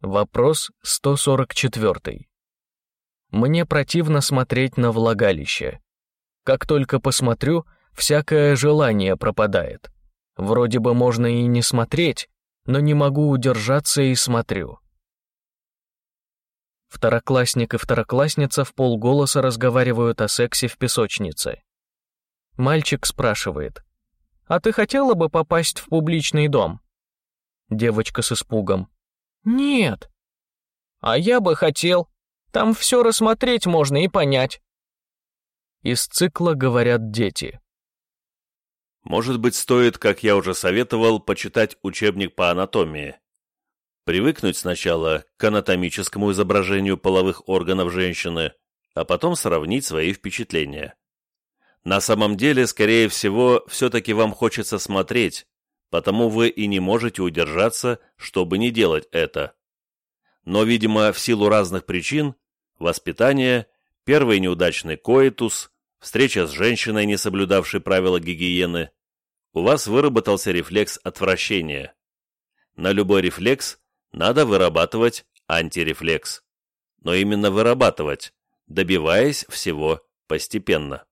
Вопрос 144. Мне противно смотреть на влагалище. Как только посмотрю, всякое желание пропадает. Вроде бы можно и не смотреть, но не могу удержаться и смотрю. Второклассник и второклассница в полголоса разговаривают о сексе в песочнице. Мальчик спрашивает, «А ты хотела бы попасть в публичный дом?» Девочка с испугом, «Нет». «А я бы хотел. Там все рассмотреть можно и понять». Из цикла говорят дети. Может быть, стоит, как я уже советовал, почитать учебник по анатомии. Привыкнуть сначала к анатомическому изображению половых органов женщины, а потом сравнить свои впечатления. На самом деле, скорее всего, все-таки вам хочется смотреть, потому вы и не можете удержаться, чтобы не делать это. Но, видимо, в силу разных причин, воспитание, первый неудачный коитус, встреча с женщиной, не соблюдавшей правила гигиены, у вас выработался рефлекс отвращения. На любой рефлекс надо вырабатывать антирефлекс. Но именно вырабатывать, добиваясь всего постепенно.